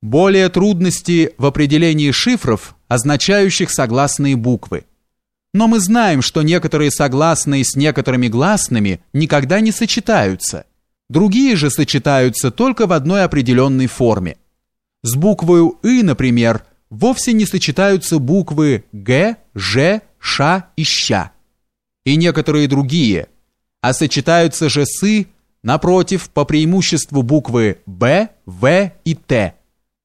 Более трудности в определении шифров, означающих согласные буквы. Но мы знаем, что некоторые согласные с некоторыми гласными никогда не сочетаются. Другие же сочетаются только в одной определенной форме. С буквой «ы», например, вовсе не сочетаются буквы «г», «ж», «ш» и «щ». И некоторые другие, а сочетаются же с «и», напротив, по преимуществу буквы «б», «в» и «т».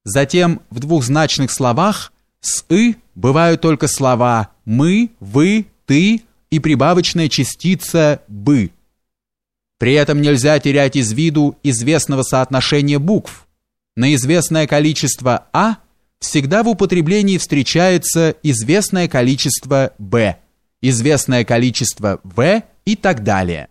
Затем в двухзначных словах с «ы» бывают только слова «мы», «вы», «ты» и прибавочная частица «бы». При этом нельзя терять из виду известного соотношения букв. На известное количество «а» всегда в употреблении встречается известное количество «б», известное количество «в» и так далее.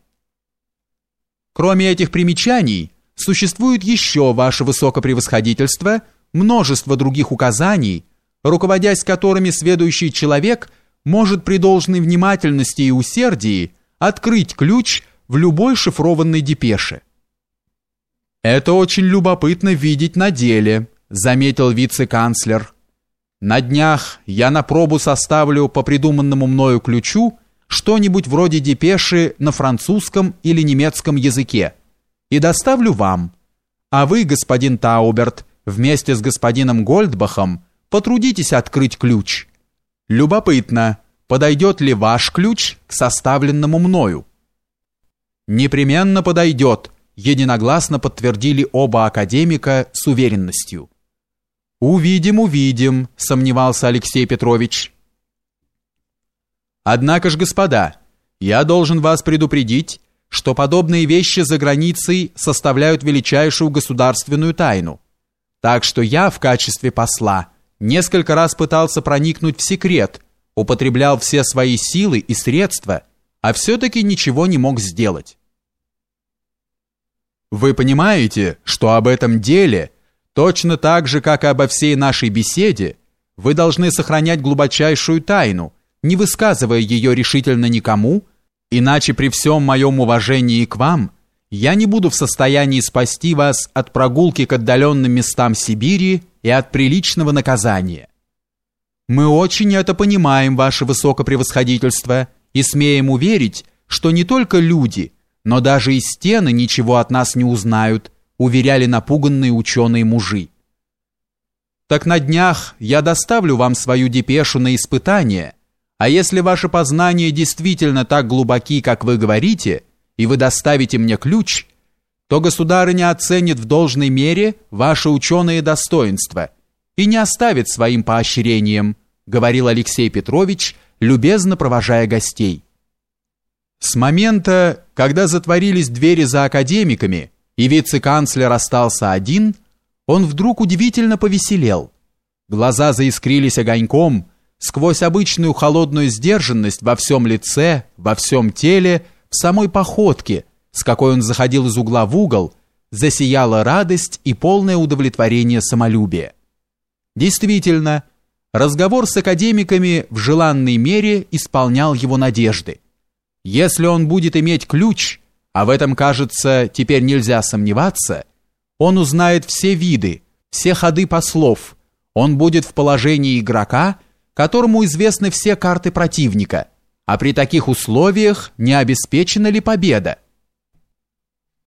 Кроме этих примечаний, существует еще ваше высокопревосходительство множество других указаний, руководясь которыми следующий человек может при должной внимательности и усердии открыть ключ в любой шифрованной депеше. «Это очень любопытно видеть на деле», заметил вице-канцлер. «На днях я на пробу составлю по придуманному мною ключу что-нибудь вроде депеши на французском или немецком языке и доставлю вам. А вы, господин Тауберт, вместе с господином Гольдбахом потрудитесь открыть ключ. Любопытно, подойдет ли ваш ключ к составленному мною? Непременно подойдет, единогласно подтвердили оба академика с уверенностью. Увидим, увидим, сомневался Алексей Петрович. Однако ж, господа, я должен вас предупредить, что подобные вещи за границей составляют величайшую государственную тайну. Так что я в качестве посла несколько раз пытался проникнуть в секрет, употреблял все свои силы и средства, а все-таки ничего не мог сделать. Вы понимаете, что об этом деле, точно так же, как и обо всей нашей беседе, вы должны сохранять глубочайшую тайну, не высказывая ее решительно никому, иначе при всем моем уважении к вам – я не буду в состоянии спасти вас от прогулки к отдаленным местам Сибири и от приличного наказания. Мы очень это понимаем, ваше высокопревосходительство, и смеем уверить, что не только люди, но даже и стены ничего от нас не узнают, уверяли напуганные ученые мужи. Так на днях я доставлю вам свою депешу на испытание, а если ваши познания действительно так глубоки, как вы говорите – и вы доставите мне ключ, то государыня оценит в должной мере ваши ученые достоинства и не оставит своим поощрением, говорил Алексей Петрович, любезно провожая гостей. С момента, когда затворились двери за академиками, и вице-канцлер остался один, он вдруг удивительно повеселел. Глаза заискрились огоньком, сквозь обычную холодную сдержанность во всем лице, во всем теле самой походке, с какой он заходил из угла в угол, засияла радость и полное удовлетворение самолюбия. Действительно, разговор с академиками в желанной мере исполнял его надежды. Если он будет иметь ключ, а в этом, кажется, теперь нельзя сомневаться, он узнает все виды, все ходы послов, он будет в положении игрока, которому известны все карты противника – а при таких условиях не обеспечена ли победа?